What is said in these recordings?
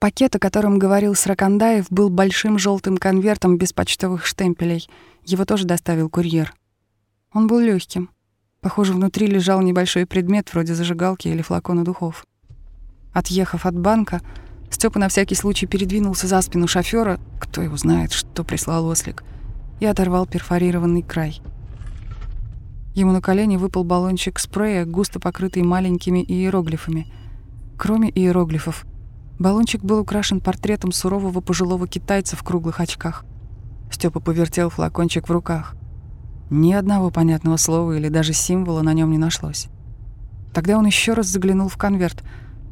Пакет, о котором говорил Сракандаев, был большим желтым конвертом без почтовых штемпелей. Его тоже доставил курьер. Он был легким. Похоже, внутри лежал небольшой предмет вроде зажигалки или флакона духов. Отъехав от банка, Степа на всякий случай передвинулся за спину шофера, кто его знает, что прислал ослик, и оторвал перфорированный край. Ему на колени выпал баллончик спрея, густо покрытый маленькими иероглифами. Кроме иероглифов, Баллончик был украшен портретом сурового пожилого китайца в круглых очках. Степа повертел флакончик в руках. Ни одного понятного слова или даже символа на нем не нашлось. Тогда он еще раз заглянул в конверт.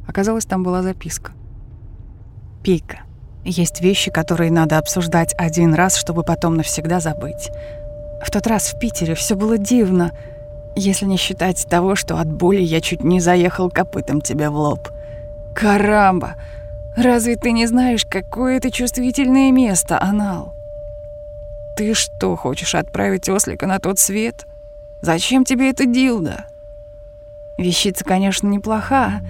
Оказалось, там была записка. «Пика. Есть вещи, которые надо обсуждать один раз, чтобы потом навсегда забыть. В тот раз в Питере все было дивно, если не считать того, что от боли я чуть не заехал копытом тебе в лоб. Карамба! Разве ты не знаешь, какое это чувствительное место, Анал? Ты что, хочешь отправить ослика на тот свет? Зачем тебе это дилда? Вещица, конечно, неплоха,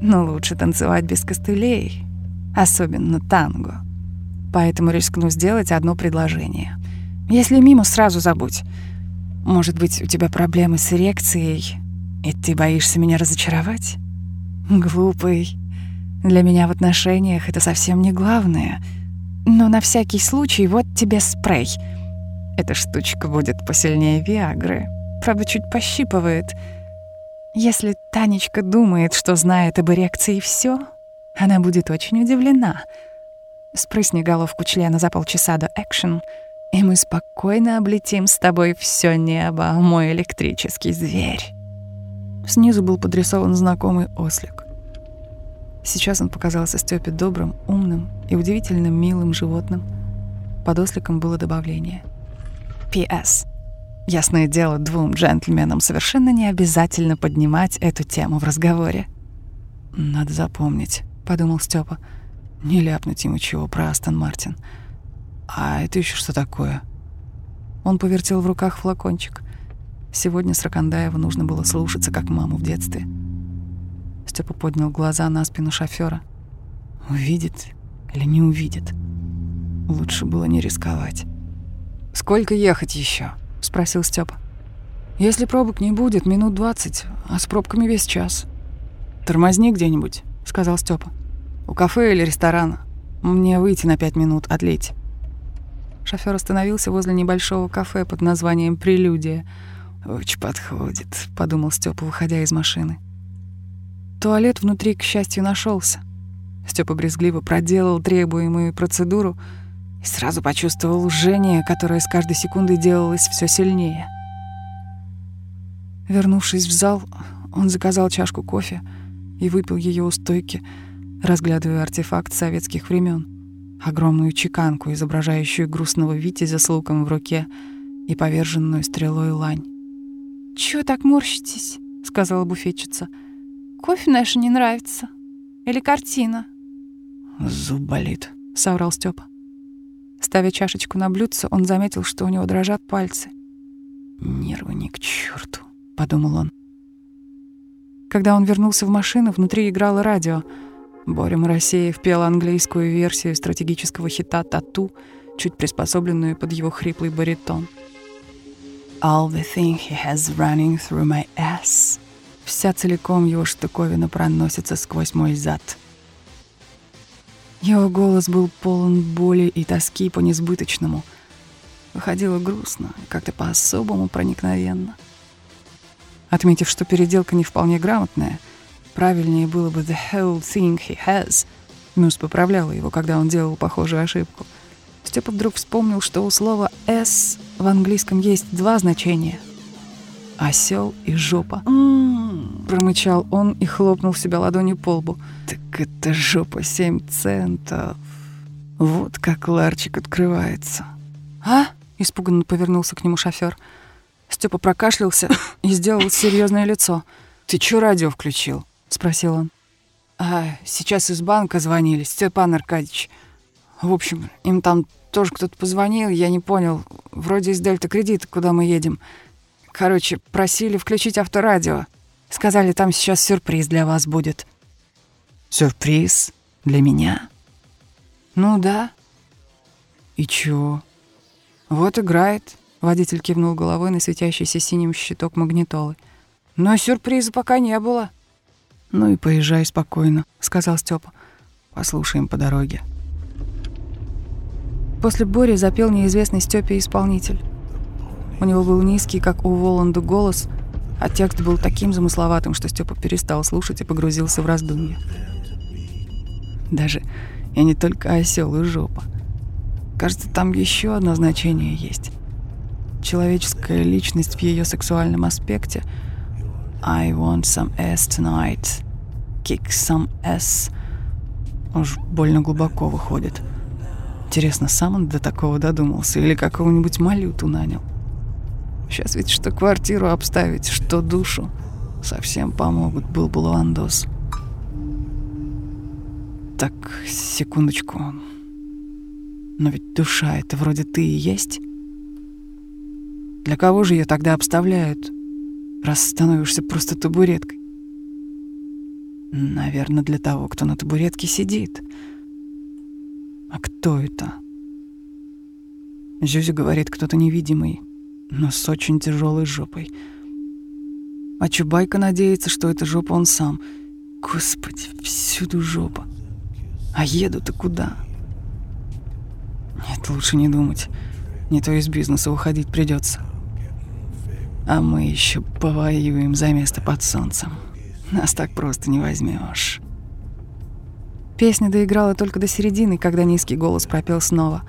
но лучше танцевать без костылей, особенно танго. Поэтому рискну сделать одно предложение. Если мимо, сразу забудь. Может быть, у тебя проблемы с эрекцией, и ты боишься меня разочаровать? Глупый. Для меня в отношениях это совсем не главное. Но на всякий случай вот тебе спрей. Эта штучка будет посильнее Виагры. Правда, чуть пощипывает. Если Танечка думает, что знает об эрекции все, она будет очень удивлена. Спрысни головку члена за полчаса до экшен, и мы спокойно облетим с тобой все небо, мой электрический зверь. Снизу был подрисован знакомый ослик. Сейчас он показался Стёпе добрым, умным и удивительно милым животным. Под осликом было добавление. «П.С. Ясное дело, двум джентльменам совершенно не обязательно поднимать эту тему в разговоре». «Надо запомнить», — подумал Стёпа. «Не ляпнуть ему чего про Астон Мартин. А это еще что такое?» Он повертел в руках флакончик. Сегодня с Ракандаева нужно было слушаться, как маму в детстве — Степа поднял глаза на спину шофера. Увидит или не увидит? Лучше было не рисковать. «Сколько ехать еще? спросил Степа. «Если пробок не будет, минут двадцать, а с пробками весь час». «Тормозни где-нибудь», — сказал Степа. «У кафе или ресторана. Мне выйти на пять минут, отлить». Шофер остановился возле небольшого кафе под названием «Прелюдия». «Очень подходит», — подумал Степа, выходя из машины. Туалет внутри, к счастью, нашелся. Степа брезгливо проделал требуемую процедуру и сразу почувствовал жжение, которое с каждой секундой делалось все сильнее. Вернувшись в зал, он заказал чашку кофе и выпил ее у стойки, разглядывая артефакт советских времен, огромную чеканку, изображающую грустного витязя с луком в руке и поверженную стрелой лань. «Чего так морщитесь?» — сказала буфетчица — Кофе наш не нравится. Или картина?» «Зуб болит», — соврал Степа. Ставя чашечку на блюдце, он заметил, что у него дрожат пальцы. «Нервы ни к черту, подумал он. Когда он вернулся в машину, внутри играло радио. Боря Моросеев пел английскую версию стратегического хита «Тату», чуть приспособленную под его хриплый баритон. «All the thing he has running through my ass», Вся целиком его штуковина проносится сквозь мой зад. Его голос был полон боли и тоски по несбыточному. Выходило грустно как-то по-особому проникновенно. Отметив, что переделка не вполне грамотная, правильнее было бы «the whole thing he has», Мюс поправляла его, когда он делал похожую ошибку. Степа вдруг вспомнил, что у слова «s» в английском есть два значения — осел и жопа. М-м-м. Промычал он и хлопнул себя ладонью по лбу. Так это жопа семь центов. Вот как ларчик открывается. А? Испуганно повернулся к нему шофер. Степа прокашлялся и сделал серьезное лицо. Ты чё радио включил? спросил он. А, сейчас из банка звонили, Степан Аркадьевич. В общем, им там тоже кто-то позвонил, я не понял. Вроде из Дельта Кредита, куда мы едем. Короче, просили включить авторадио. Сказали, там сейчас сюрприз для вас будет. Сюрприз? Для меня? Ну да. И чё? Вот играет. Водитель кивнул головой на светящийся синим щиток магнитолы. Но сюрприза пока не было. Ну и поезжай спокойно, сказал Степа. Послушаем по дороге. После Бори запел неизвестный Степе исполнитель. У него был низкий, как у Воланда, голос, а текст был таким замысловатым, что Степа перестал слушать и погрузился в раздумья. Даже я не только осел и жопа. Кажется, там еще одно значение есть. Человеческая личность в ее сексуальном аспекте. I want some ass tonight. Kick some ass. Уж больно глубоко выходит. Интересно, сам он до такого додумался или какого-нибудь малюту нанял? Сейчас ведь что квартиру обставить, что душу. Совсем помогут, был бы Лавандос. Так, секундочку. Но ведь душа это вроде ты и есть. Для кого же ее тогда обставляют, раз становишься просто табуреткой? Наверное, для того, кто на табуретке сидит — а кто это? Зюзя говорит, кто-то невидимый, но с очень тяжелой жопой. А Чубайка надеется, что это жопа он сам. Господи, всюду жопа. А еду-то куда? Нет, лучше не думать. Не то из бизнеса уходить придется. А мы еще повоюем за место под солнцем. Нас так просто не возьмешь. Песня доиграла только до середины, когда низкий голос пропел снова.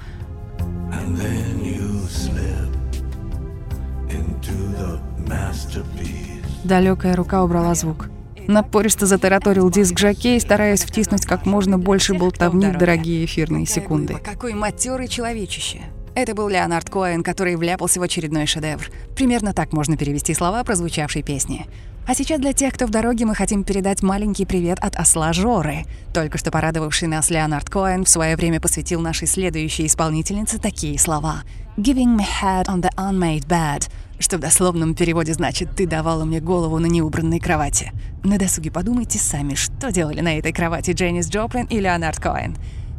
Далекая рука убрала звук. Напористо затараторил диск Жакей, стараясь втиснуть как можно больше болтовни в дорогие эфирные секунды. Какой матерый человечище. Это был Леонард Коэн, который вляпался в очередной шедевр. Примерно так можно перевести слова прозвучавшей песни. А сейчас для тех, кто в дороге, мы хотим передать маленький привет от осла Жоры. Только что порадовавший нас Леонард Коэн в свое время посвятил нашей следующей исполнительнице такие слова. «Giving me head on the unmade bed», что в дословном переводе значит «ты давала мне голову на неубранной кровати». На досуге подумайте сами, что делали на этой кровати Дженнис Джоплин и Леонард Коэн.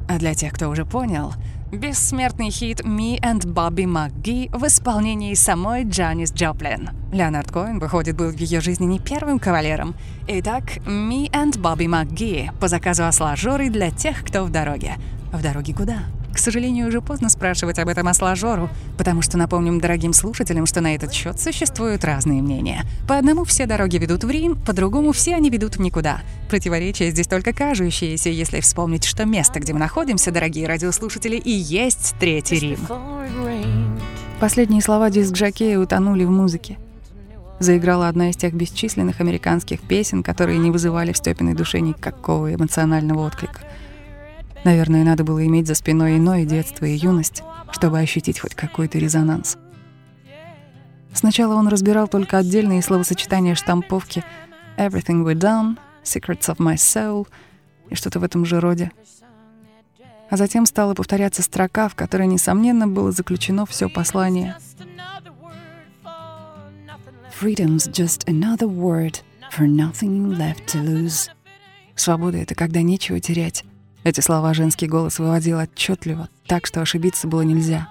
А для тех, кто уже понял, Бессмертный хит «Me and Bobby McGee» в исполнении самой Джанис Джоплин. Леонард Коэн, выходит, был в ее жизни не первым кавалером. Итак, «Me and Bobby McGee» по заказу осла Жоры для тех, кто в дороге. В дороге куда? К сожалению, уже поздно спрашивать об этом осложору, потому что напомним дорогим слушателям, что на этот счет существуют разные мнения. По одному все дороги ведут в Рим, по другому все они ведут в никуда. Противоречия здесь только кажущиеся, если вспомнить, что место, где мы находимся, дорогие радиослушатели, и есть Третий Рим. Последние слова диск Жакея утонули в музыке. Заиграла одна из тех бесчисленных американских песен, которые не вызывали в Степиной душе никакого эмоционального отклика — Наверное, надо было иметь за спиной иное детство и юность, чтобы ощутить хоть какой-то резонанс. Сначала он разбирал только отдельные словосочетания штамповки «Everything we done», «Secrets of my soul» и что-то в этом же роде. А затем стала повторяться строка, в которой, несомненно, было заключено все послание. Freedom's just another word for nothing left to lose. Свобода — это когда нечего терять, эти слова женский голос выводил отчетливо, так что ошибиться было нельзя.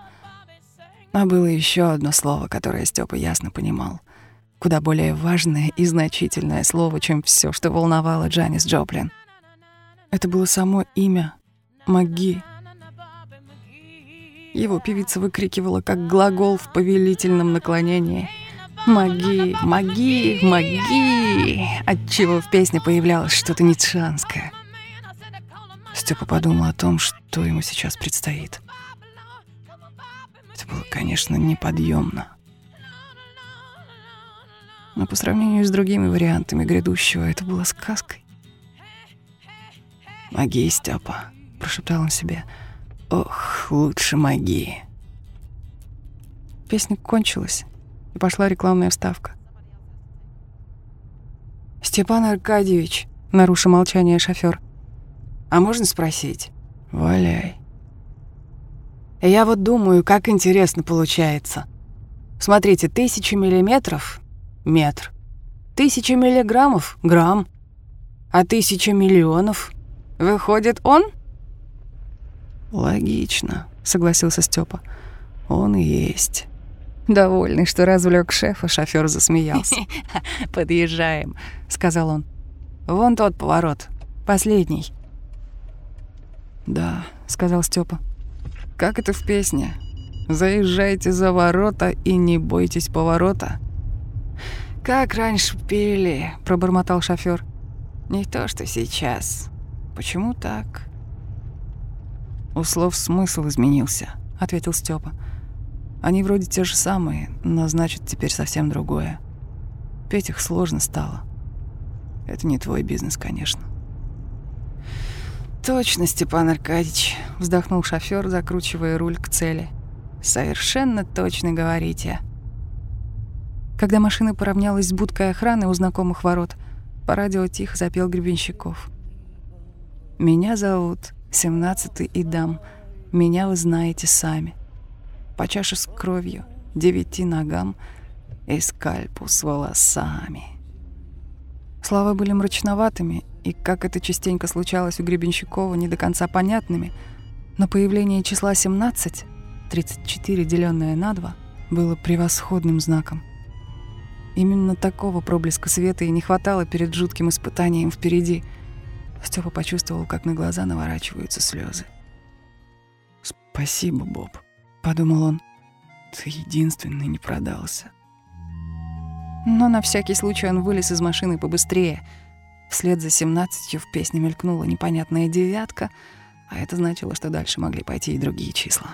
А было еще одно слово, которое Степа ясно понимал. Куда более важное и значительное слово, чем все, что волновало Джанис Джоплин. Это было само имя Маги. Его певица выкрикивала как глагол в повелительном наклонении. «Маги! Маги! Маги!» Отчего в песне появлялось что-то ницшанское — Степа подумал о том, что ему сейчас предстоит. Это было, конечно, неподъемно. Но по сравнению с другими вариантами грядущего, это было сказкой. «Магия, Степа», — прошептал он себе. «Ох, лучше магии». Песня кончилась, и пошла рекламная вставка. «Степан Аркадьевич», — нарушил молчание шофер, — а можно спросить? Валяй. Я вот думаю, как интересно получается. Смотрите, тысяча миллиметров — метр. Тысяча миллиграммов — грамм. А тысяча миллионов — выходит он? Логично, согласился Степа. Он и есть. Довольный, что развлек шефа, шофер засмеялся. «Подъезжаем», — сказал он. «Вон тот поворот, последний». «Да», — сказал Степа. «Как это в песне? Заезжайте за ворота и не бойтесь поворота». «Как раньше пели», — пробормотал шофер. «Не то, что сейчас. Почему так?» «У слов смысл изменился», — ответил Степа. «Они вроде те же самые, но значит теперь совсем другое. Петь их сложно стало. Это не твой бизнес, конечно». «Точно, Степан Аркадьевич», — вздохнул шофер, закручивая руль к цели. «Совершенно точно говорите». Когда машина поравнялась с будкой охраны у знакомых ворот, по радио тихо запел Гребенщиков. «Меня зовут 17-й Идам. Меня вы знаете сами. По чаше с кровью, девяти ногам и скальпу с волосами». Слова были мрачноватыми и, как это частенько случалось у Гребенщикова, не до конца понятными, но появление числа 17, 34 деленное на 2, было превосходным знаком. Именно такого проблеска света и не хватало перед жутким испытанием впереди. Степа почувствовал, как на глаза наворачиваются слезы. «Спасибо, Боб», — подумал он. «Ты единственный не продался». Но на всякий случай он вылез из машины побыстрее. Вслед за семнадцатью в песне мелькнула непонятная девятка, а это значило, что дальше могли пойти и другие числа.